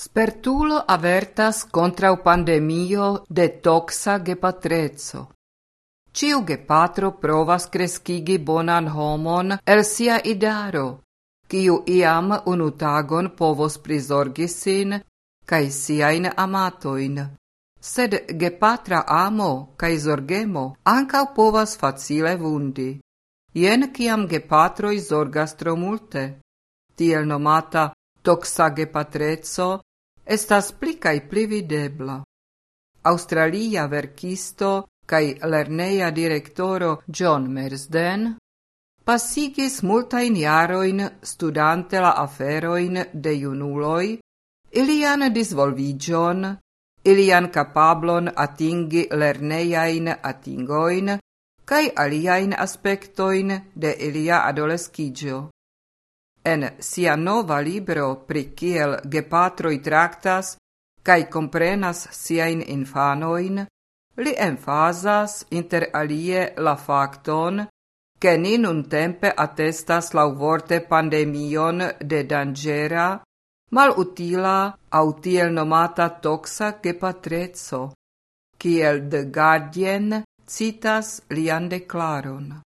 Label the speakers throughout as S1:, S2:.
S1: Spertulo avertas contra pandemio de toxa gepatrezzo. Ciu gepatro provas crescigi bonan homon el sia idaro, ciu iam unu tagon povos prisorgi sin, siain amatoin. Sed gepatra amo, cae zorgemo, ancau povas facile vundi. Ien ciam gepatroi zorgas tro multe. Tiel nomata toxa gepatrezzo estas pli kaj pli videbla. Australia verkisto kaj lerneja direktoro John Mersden pasigis multajn jarojn studante la aferojn de junuloj, ilian disvolvigion, ilian capablon atingi lernejain atingoin, cae aliain aspectoin de ilia adolescigio. En sia nova libro pri kiel gepatroi traktas kaj comprenas siain infanoin, li emfazas inter alie la facton che ni nuntempe attestas lauvorte pandemion de dangera, malutila au tiel nomata toxa gepatrezzo, kiel The Guardian citas lian declaron.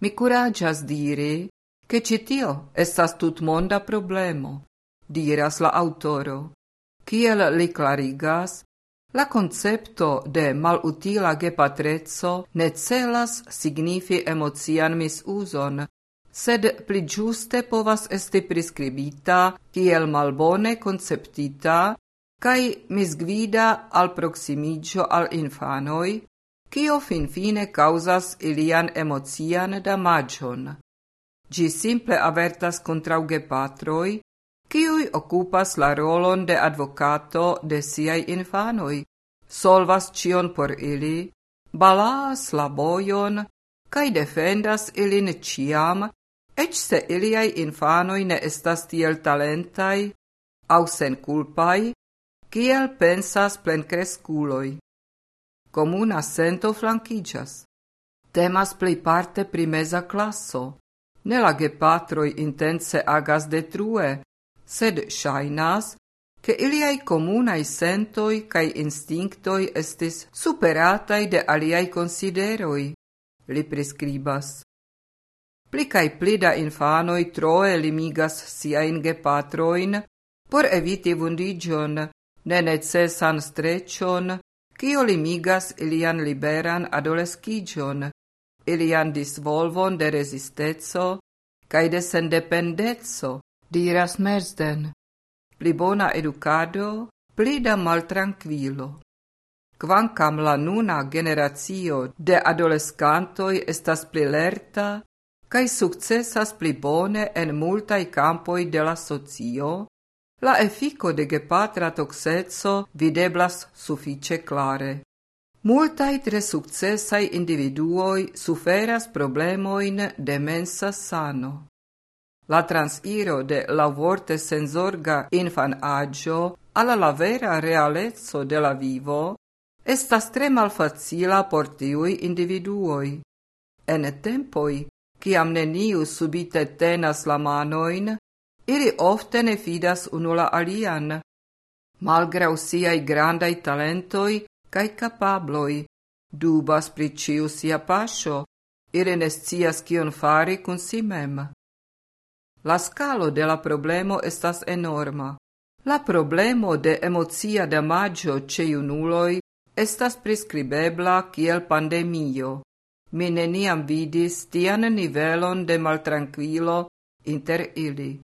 S1: Mi curagias diri che citio estas tutmonda problemo, diras la autoro. Kiel li clarigas, la concepto de malutila gepatrezzo ne celas signifi emocian misuson, sed pli giuste povas esti prescribita kiel malbone conceptita cae misgvida al proximigio al infanoi, cio finfine causas ilian emocian damagion. Ĝi simple avertas contra uge patroi, kiuj okupas la rolon de advocato de siai infanoi, solvas ĉion por ili, balas la bojon kaj defendas ilin ĉiam, eĉ se iliaj infanoj ne estas tiel talentaj aŭ senkulpaj, kiel pensas plenkreskuloj. Komuna sento flankiĝas. Temas plejparte parte primeza classo, Ne la gepatroi intense agas detrue, sed shainas, che iliai comunai sentoi cae instinctoi estis superatai de aliai consideroi, li prescribas. Pli cae pli da infanoi troe limigas siain gepatroin por eviti vundigion, ne necesan strecion, cio limigas ilian liberan adolescigion, ilian disvolvon de resistezzo cae de sendependezzo, diras Mersden. Pli bona educado, pli da maltranquilo. Quancam la nuna generatio de adolescantoi estas pli lerta, cae successas pli bone en multai campoi de la socio, la effico de gepatra toxezzo videblas suffice clare. Multai tre successai individuoi suferas problemoin de mensa sano. La transiro de la vorte sensorga infan agio alla la vera realezzo de la vivo estas tre malfacila por tiui individuoi. En tempoi, ciam neniu subite tenas la manoin, ili ofte ne fidas unula alian. Malgrau siai grandai talentoi, cae capabloi, dubas pri ciu sia pascio, ire nescias cion fari cun si mem. La scalo de la problemo estas enorma. La problemo de emocia damaggio ce iunuloi estas prescribebla kiel pandemio. Mi neniam vidis tian nivelon de maltranquilo inter ili.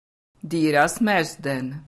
S1: Diras Mersden.